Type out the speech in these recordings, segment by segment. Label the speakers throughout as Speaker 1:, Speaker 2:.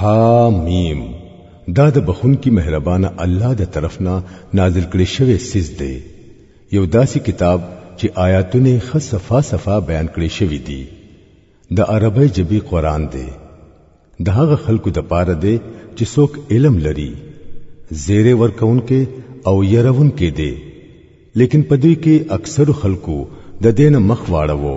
Speaker 1: حامیم دا د بخون کی مهربانه الله د طرفنا نازل کړي شوی سیز دی یو داسې کتاب چې آیاتونه خ صفه صفه بیان کړي شوی دی د عربی جبی قران دی د هغه خلکو د پاره دی چې څوک علم لري زیره ورکونکې او يرونکې دی لیکن پدوی کې اکثر خلکو د دین مخ
Speaker 2: واړوو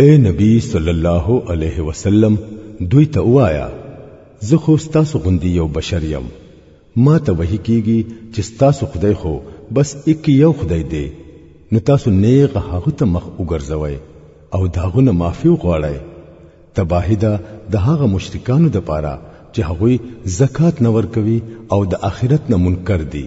Speaker 1: اے نبی صلی الله علیه وسلم دوی ته وایا زه خو تاسو غوندي یو بشر یم ما ته وحی کیږي چې تاسو خدای خو بس یک یو خدای دی نو تاسو نیغ هغه ته مخ وګرځوي او داغونه معافي وغواړي تباهی ده د هغه مشرکانو د پاره چې هغوی زکات نه ورکوي او د آخرت نه منکر دي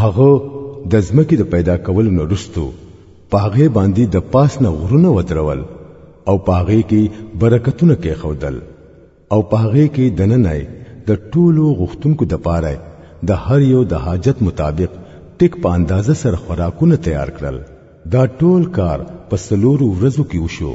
Speaker 1: هغه د ځمکې د پیدا کولو نه رستو پاغه باندې د پاس نه غرونه ودرول او پاغه کې برکتونه کې خودل او پاغه کې دننه د ټولو غختونکو د پاره د هر یو د حاجت مطابق ټیک په اندازه سره خوراکونه تیار کړل دا ټول کار په سلورو ورځو کې وشو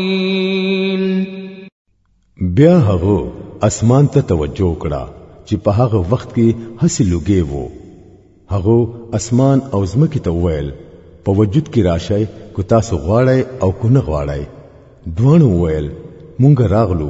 Speaker 2: بیا هغه اسمان ته توجه کړه چې په هغه وخت کې هسې لګي وو هغه اسمان او زمکه ته ویل په وجود کې راشي کو تاسو غواړی او کو نه غواړی دوانو ویل مونږ راغلو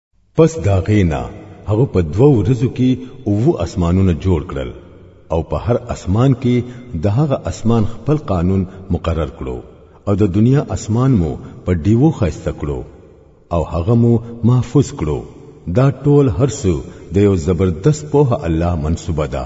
Speaker 2: پس دا غینا هغه په دوو ورځو کې او اسمانونه جوړ کړل او په هر اسمان کې د هغه اسمان خپل قانون مقرر کړو او د دنیا اسمان مو په دیوو خایسته کړو او هغه مو محفوظ کړو دا ټول هرڅه د یو زبردست په الله منسوبه ده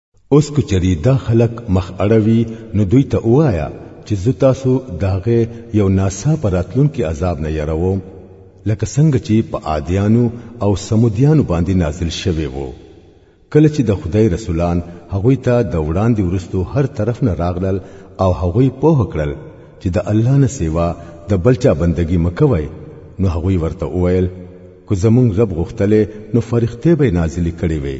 Speaker 2: اوس کو چری دا خلک مخ اړوي نو دوی ته وایا چې زه تاسو داغه یو ناسا پر راتلونکي عذاب نه یروم لکه څنګه چې په عادیانو او سمودیانو باندې نازل شوی وو کله چې د خدای رسولان هغوی ته د وړاندې ورستو هر طرف نه راغلل او هغوی پوه کړل چې د الله نه سیوا د بلچا بندگی مکوي نو هغوی ورته وویل کو زمونږ رب غختله نو فرښتې به نازلې کړي وي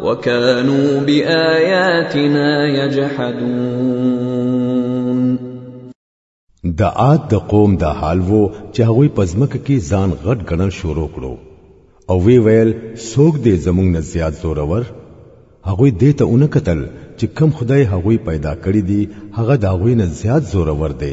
Speaker 1: وكانوا بآياتنا يجحدون
Speaker 2: د عاد د قوم دا حال وو چې هغه پزمک کې ځان غټ غنل شروع کړو او وی ویل سوګ دې زمونږ نه زیات زورور هغه دې ته اون قتل چې کم خدای هغه پیدا کړی دی هغه دا غوی نه زیات زورور دی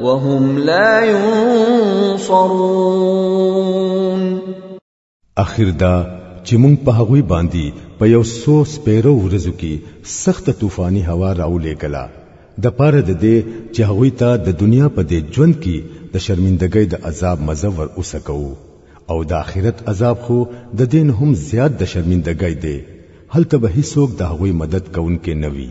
Speaker 1: وهم لا ينصرون
Speaker 2: اخر دا چې مونږ په هغوی باندې په یو سو سپیرو ورځو کې سخت طوفاني هوا راولې کلا د پاره د دې چې هغوی ته د دنیا په دې ژوند کې د شرمندګۍ د عذاب مزه ور وسکو او د آخرت عذاب خو د دین هم زیات د شرمندګۍ دی هلته به هیڅوک د هغوی مدد کوونکې نه
Speaker 1: وي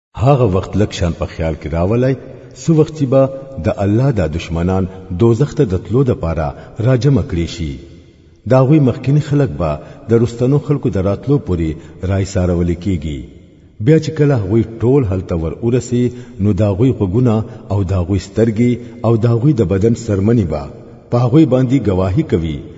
Speaker 2: هغه وخت لک شان په خیال کې راولای سو وخت چې به د الله د دشمنان دوزخ ته د تلو د پاره راجم کړی شي دا غوي مخکینی خلک به د رستنو خلکو د راتلو پوري رای سارول کیږي بیا چې کله غوي ټول هلته ور ورسي نو دا غوي غوګونه او دا غوي سترګي او دا غوي د بدن سرمنی به په غوي باندې گواهی کوي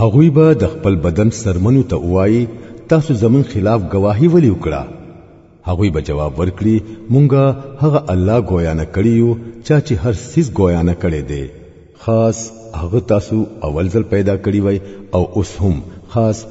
Speaker 2: هغوی به د خپل بدن سرمنو ته وایي تاسو زمون خلاف گواهی ولی وکړه هغوی به جواب ورکړي مونږه هغه الله گویا نه کړی یو چا چې هر سیز گویا نه کړی دی خاص هغه تاسو اول ځل پیدا کړی وای او اوس هم خاص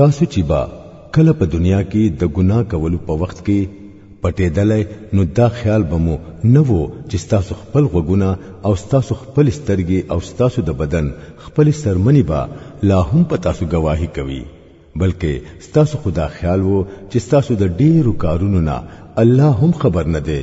Speaker 2: تاسو چې با کله په دنیا کې د ګناه کولو په وخت کې پټېدلای نو دا خیال به مو نه وو چې تاسو خپل غوګونه او تاسو خپل سترګې او تاسو د بدن خپل سرمنی به لا هم په تاسو گواهی کوي بلکې تاسو خدا خیال وو چې تاسو د ډیرو کارونو نه الله هم خبر نه دی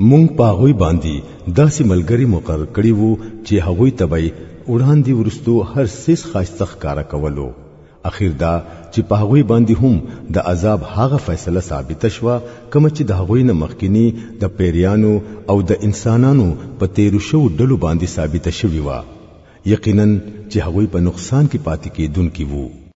Speaker 2: مونږ په هغوی باندې داسې ملګری مقرر کړی وو چې هغوی ته به وړاندې ورستو هر سیس خاصه ښکارا کولو اخیر دا چې په هغوی باندې هم د عذاب هغه فیصله ثابت شوه کوم چې د هغوی نه مخکینی د پیریانو او د انسانانو په تیرو شو ډلو باندې ثابت شوی و یقینا چې هغوی په نقصان کې پاتې کېدونکي وو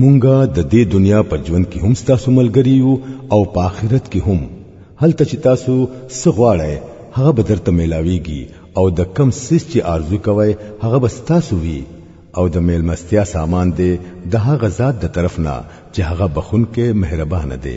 Speaker 2: مونږه د دې دنیا په ژوند کې هم ستاسو ملګری یو او په آخرت کې هم هلته چې تاسو سغواړی هغه به درته میلاویږي او د کم سیس چې آرزو کوي هغه به ستاسو وي او د میلمستیا سامان دی د هغه ذات د طرف نه چې هغه بخون کې مهربان دی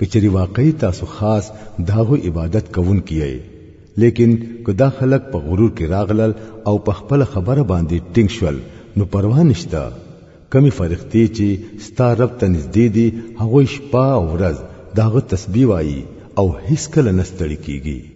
Speaker 2: کچری واقعی تاسو خاص داغوی عبادت کوونکی یئ لیکن که دا خلک په غرور کې راغلل او په خپل خبره باندې ټینګ شول نو پروا نشته کمی فرښتې چې ستا رب ته نږدې دي هغوی شپه او ورځ داغه تسبیح وایي او هیڅ کله نه ستړي کیږي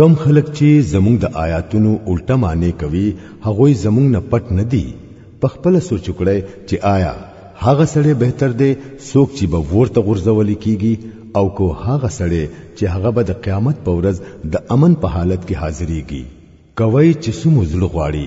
Speaker 2: کم خلک چې زمونږ د آیاتونو الټه معنی کوي هغه زمونږ نه پټ نه دي په خپل سوچ وکړي چې آیا هغه سړی بهتر دی څوک چې به ورته غورځول کیږي او کو هغه سړی چې هغه به د قیامت په ورځ د امن په حالت کې حاضرېږي کوي چې سمو زړه غواړي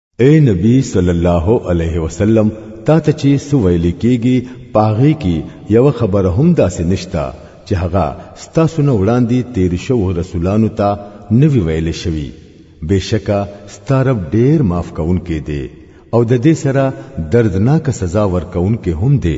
Speaker 2: اے نبی صلی الله علیه وسلم تا ته چې سویل کېږي پاغي کې یو خبر هم داسې نشتا چې هغه ستاسو نه وړاندې تیر شو رسولانو ته نوی ویل شوی بشکا ستارب ډیر معاف کون کې دی او د دې سره دردناک سزا ورکون کې هم دی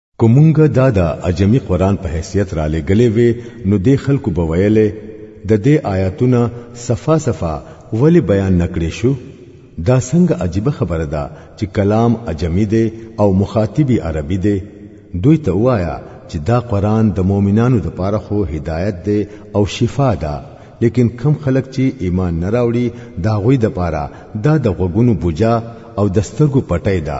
Speaker 2: کومنګ دا د اجمی قران په حیثیت را لګلې وې نو د خلکو به ویلې د دې آیاتونه صفه صفه ولی بیان نکړې شو دا څنګه عجیب خبره ده چې کلام اجمی دی او مخاطبی عربی دی دوی ته وایا چې دا قران د مؤمنانو لپاره خو هدایت دی او شفا ده لیکن کم خلک چې ایمان نه راوړي دا غوي د پاره دا د غوګونو بوجا او د سترګو پټي ده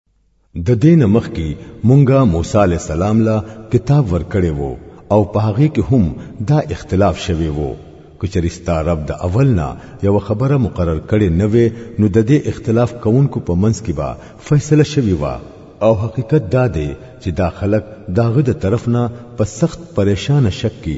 Speaker 2: د دین مخ کې مونږه موسی علی السلام لا کتاب ورکړې وو او په هغه کې هم دا اختلاف شوی وو کچری ستا رب د اول نه یو خبره مقرر کړي نه وي نو د دې اختلاف کوونکو په منځ کې به فیصله شوی و او حقیقت دا دی چې دا خلک داغه د طرف نه په سخت پریشان شک کې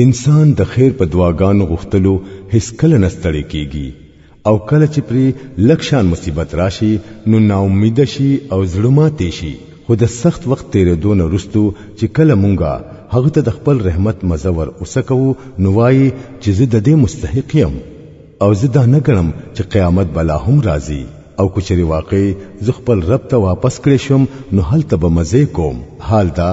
Speaker 2: انسان د خیر په دعاګانو غوښتلو هیڅ کله نه ستړی کیږي او کله چې پرې لکشان مصیبت راشي نو ناامید شي او زړه ماتې شي خو د سخت وخت تیرېدو نه وروسته چې کله مونږه هغه ته د خپل رحمت مزه ور وسکوو نو وایي چې زه د دې مستحق یم او زه دا نه ګڼم چې قیامت به لا هم راځي او که چېرې واقع زه خپل رب ته واپس کړی شم نو هلته به مزې کوم حال دا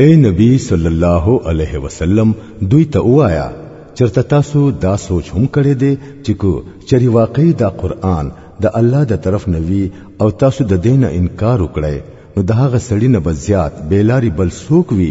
Speaker 2: اے نبی صلی الله علیه وسلم دوی ته وایا چرته تاسو دا سوچ هم کړی دی چې کو چری واقعي دا قران د الله د طرف نوي او تاسو د دینه انکار وکړی نو د هغه سړی نه بزیات بیلاری بل سوک وی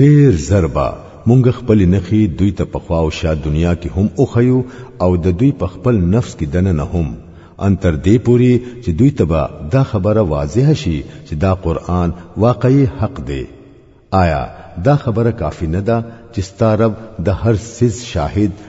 Speaker 2: ډیر زربا مونږ خپل نخي دوی ته پخوا او شا دنیا کې هم اوخیو او د دوی په خپل نفس کې دنه نه هم ان تر دې پوري چې دوی ته به دا خبره واضح شي چې دا قران واقعي حق دی آیا دا خبره کافی نه ده چې ستارب د هر سیز شاهد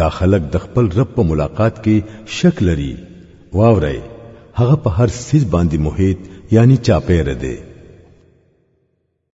Speaker 2: دا خلک د خپل رب په ملاقات کې شک لري واورئ هغه په هر سیز باندې محیط یعنی چاپیره دی